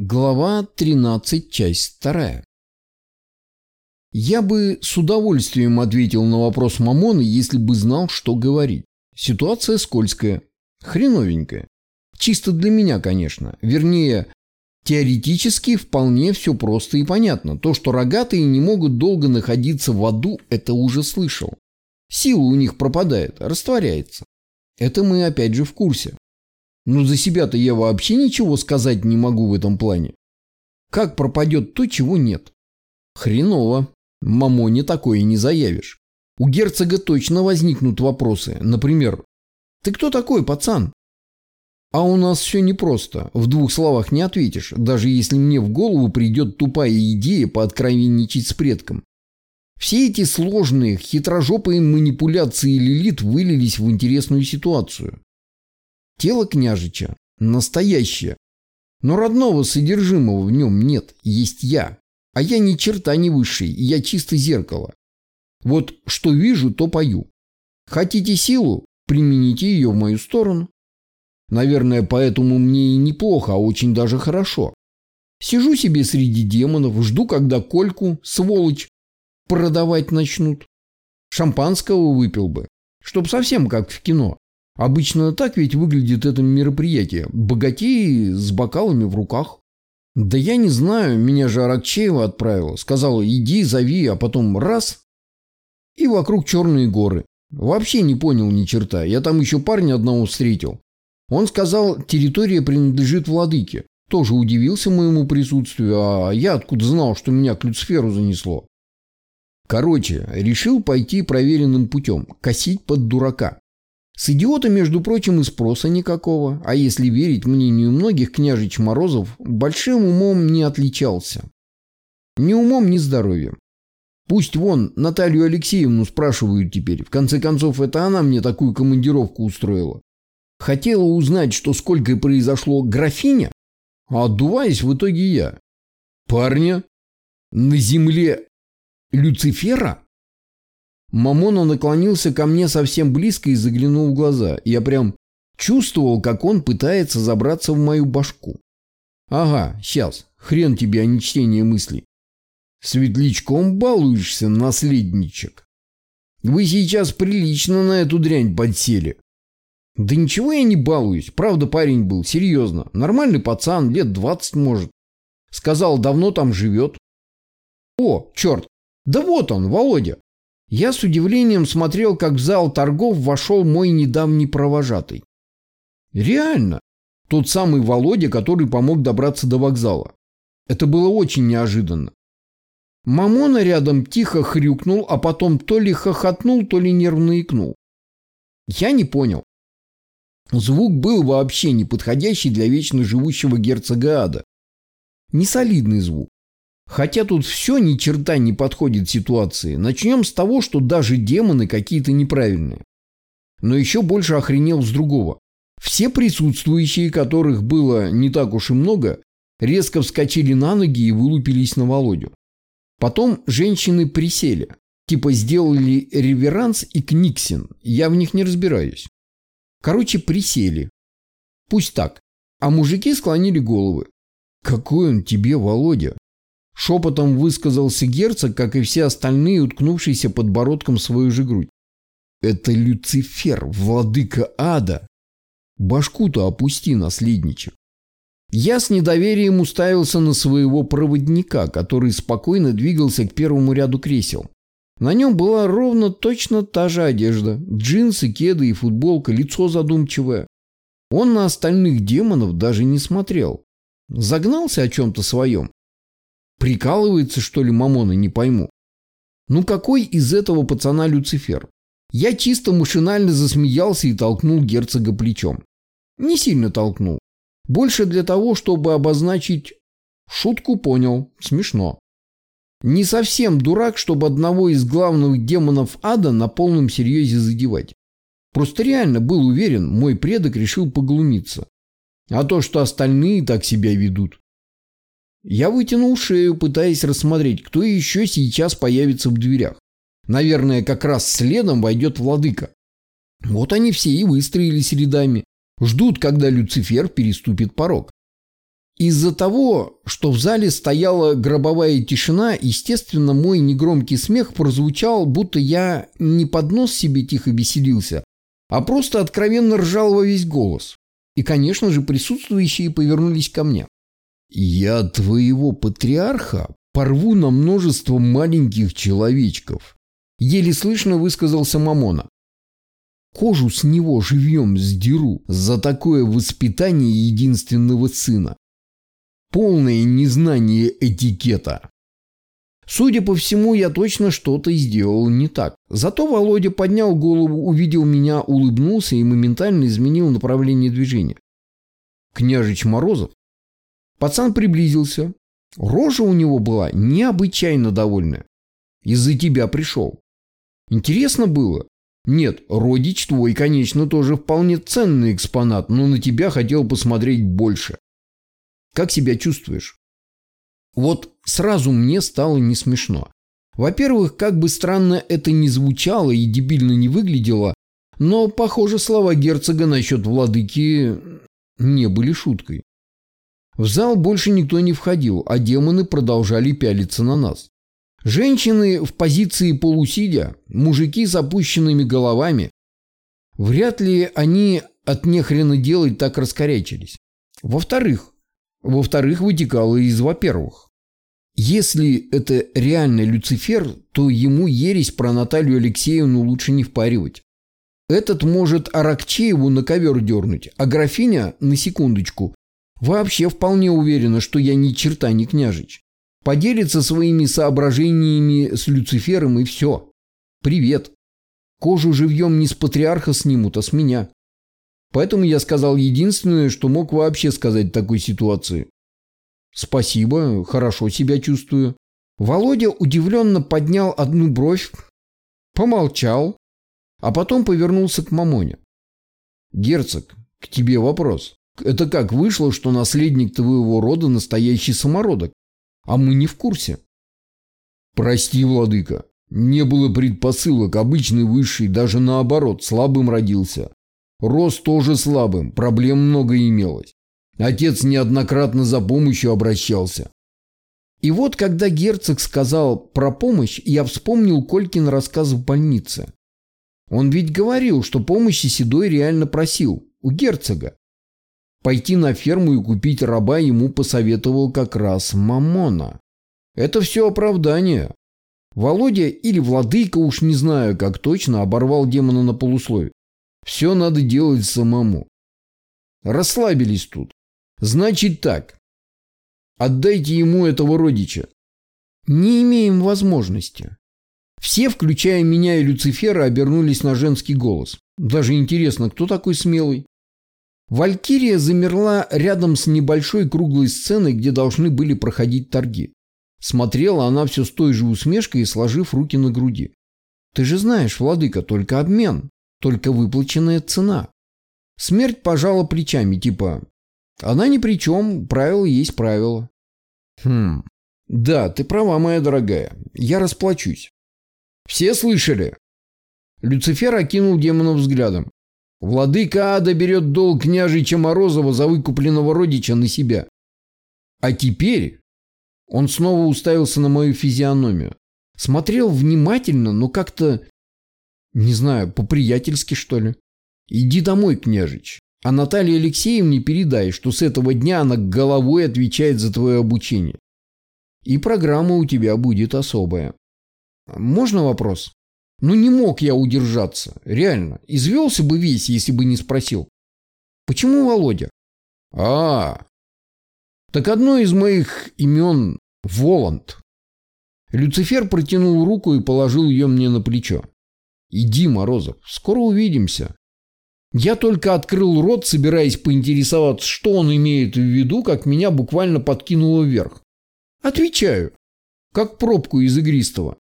Глава 13, часть 2. Я бы с удовольствием ответил на вопрос Мамоны, если бы знал, что говорить. Ситуация скользкая, хреновенькая. Чисто для меня, конечно. Вернее, теоретически вполне все просто и понятно. То, что рогатые не могут долго находиться в аду, это уже слышал. Сила у них пропадает, растворяется. Это мы опять же в курсе. Но за себя-то я вообще ничего сказать не могу в этом плане. Как пропадет то, чего нет? Хреново. Мамоне такое не заявишь. У герцога точно возникнут вопросы. Например, «Ты кто такой, пацан?» А у нас все непросто. В двух словах не ответишь, даже если мне в голову придет тупая идея пооткровенничать с предком. Все эти сложные, хитрожопые манипуляции Лилит вылились в интересную ситуацию. Тело княжича настоящее, но родного содержимого в нем нет, есть я. А я ни черта не высший, я чисто зеркало. Вот что вижу, то пою. Хотите силу? Примените ее в мою сторону. Наверное, поэтому мне и неплохо, а очень даже хорошо. Сижу себе среди демонов, жду, когда Кольку, сволочь, продавать начнут. Шампанского выпил бы, чтоб совсем как в кино. Обычно так ведь выглядит это мероприятие. Богатеи с бокалами в руках. Да я не знаю, меня же Аракчеева отправила. Сказала, иди, зови, а потом раз. И вокруг черные горы. Вообще не понял ни черта. Я там еще парня одного встретил. Он сказал, территория принадлежит владыке. Тоже удивился моему присутствию, а я откуда знал, что меня к Люциферу занесло. Короче, решил пойти проверенным путем, косить под дурака. С идиота, между прочим, и спроса никакого, а если верить мнению многих, княжич Морозов большим умом не отличался. Ни умом, ни здоровьем. Пусть вон Наталью Алексеевну спрашивают теперь. В конце концов, это она мне такую командировку устроила. Хотела узнать, что сколько произошло графиня, а отдуваясь в итоге я. Парня? На земле Люцифера? Мамона наклонился ко мне совсем близко и заглянул в глаза. Я прям чувствовал, как он пытается забраться в мою башку. Ага, сейчас. Хрен тебе, а не чтение мыслей. Светлячком балуешься, наследничек. Вы сейчас прилично на эту дрянь подсели. Да ничего я не балуюсь. Правда, парень был, серьезно. Нормальный пацан, лет двадцать может. Сказал, давно там живет. О, черт. Да вот он, Володя. Я с удивлением смотрел, как в зал торгов вошел мой недавний провожатый. Реально, тот самый Володя, который помог добраться до вокзала. Это было очень неожиданно. Мамона рядом тихо хрюкнул, а потом то ли хохотнул, то ли нервно икнул. Я не понял. Звук был вообще неподходящий для вечно живущего герцога ада. Несолидный звук. Хотя тут все ни черта не подходит ситуации. Начнем с того, что даже демоны какие-то неправильные. Но еще больше охренел с другого. Все присутствующие, которых было не так уж и много, резко вскочили на ноги и вылупились на Володю. Потом женщины присели. Типа сделали реверанс и книксин. Я в них не разбираюсь. Короче, присели. Пусть так. А мужики склонили головы. Какой он тебе, Володя? Шепотом высказался герцог, как и все остальные, уткнувшиеся подбородком свою же грудь. Это Люцифер, владыка ада. Башку-то опусти, наследничек. Я с недоверием уставился на своего проводника, который спокойно двигался к первому ряду кресел. На нем была ровно точно та же одежда. Джинсы, кеды и футболка, лицо задумчивое. Он на остальных демонов даже не смотрел. Загнался о чем-то своем. Прикалывается, что ли, Мамона, не пойму. Ну какой из этого пацана Люцифер? Я чисто машинально засмеялся и толкнул герцога плечом. Не сильно толкнул. Больше для того, чтобы обозначить... Шутку понял. Смешно. Не совсем дурак, чтобы одного из главных демонов ада на полном серьезе задевать. Просто реально был уверен, мой предок решил поглумиться. А то, что остальные так себя ведут, я вытянул шею, пытаясь рассмотреть, кто еще сейчас появится в дверях. Наверное, как раз следом войдет владыка. Вот они все и выстроились рядами. Ждут, когда Люцифер переступит порог. Из-за того, что в зале стояла гробовая тишина, естественно, мой негромкий смех прозвучал, будто я не под нос себе тихо веселился, а просто откровенно ржал во весь голос. И, конечно же, присутствующие повернулись ко мне. «Я твоего патриарха порву на множество маленьких человечков», еле слышно высказался Мамона. «Кожу с него живьем сдеру за такое воспитание единственного сына полное незнание этикета. Судя по всему, я точно что-то сделал не так. Зато Володя поднял голову, увидел меня, улыбнулся и моментально изменил направление движения. Княжич Морозов. Пацан приблизился. Рожа у него была необычайно довольная. Из-за тебя пришел. Интересно было? Нет, родич твой, конечно, тоже вполне ценный экспонат, но на тебя хотел посмотреть больше. Как себя чувствуешь? Вот сразу мне стало не смешно. Во-первых, как бы странно это ни звучало и дебильно не выглядело, но, похоже, слова герцога насчет владыки не были шуткой. В зал больше никто не входил, а демоны продолжали пялиться на нас. Женщины в позиции полусидя, мужики с опущенными головами. Вряд ли они от нехрена делать так раскорячились. Во-вторых, во-вторых, вытекало из во-первых. Если это реально Люцифер, то ему ересь про Наталью Алексеевну лучше не впаривать. Этот может Аракчееву на ковер дернуть, а графиня, на секундочку, вообще вполне уверена, что я ни черта не княжич. Поделится своими соображениями с Люцифером и все. Привет. Кожу живьем не с патриарха снимут, а с меня. Поэтому я сказал единственное, что мог вообще сказать в такой ситуации. Спасибо, хорошо себя чувствую. Володя удивленно поднял одну бровь, помолчал, а потом повернулся к Мамоне. Герцог, к тебе вопрос. Это как вышло, что наследник твоего рода настоящий самородок, а мы не в курсе? Прости, владыка, не было предпосылок, обычный высший, даже наоборот, слабым родился. Рос тоже слабым, проблем много имелось. Отец неоднократно за помощью обращался. И вот, когда герцог сказал про помощь, я вспомнил Колькин рассказ в больнице. Он ведь говорил, что помощи Седой реально просил. У герцога. Пойти на ферму и купить раба ему посоветовал как раз Мамона. Это все оправдание. Володя или Владыка, уж не знаю, как точно, оборвал демона на полусловие. Все надо делать самому. Расслабились тут. Значит так. Отдайте ему этого родича. Не имеем возможности. Все, включая меня и Люцифера, обернулись на женский голос. Даже интересно, кто такой смелый? Валькирия замерла рядом с небольшой круглой сценой, где должны были проходить торги. Смотрела она все с той же усмешкой и сложив руки на груди. «Ты же знаешь, владыка, только обмен только выплаченная цена. Смерть пожала плечами, типа «Она ни при чем, правило есть правило». Хм, да, ты права, моя дорогая, я расплачусь. Все слышали? Люцифер окинул демона взглядом. Владыка ада берет долг княжича Морозова за выкупленного родича на себя. А теперь он снова уставился на мою физиономию. Смотрел внимательно, но как-то не знаю, по-приятельски, что ли. Иди домой, княжич. А Наталье Алексеевне передай, что с этого дня она головой отвечает за твое обучение. И программа у тебя будет особая. Можно вопрос? Ну не мог я удержаться. Реально. Извелся бы весь, если бы не спросил. Почему Володя? А, так одно из моих имен Воланд. Люцифер протянул руку и положил ее мне на плечо. Иди, Морозов, скоро увидимся. Я только открыл рот, собираясь поинтересоваться, что он имеет в виду, как меня буквально подкинуло вверх. Отвечаю, как пробку из игристого.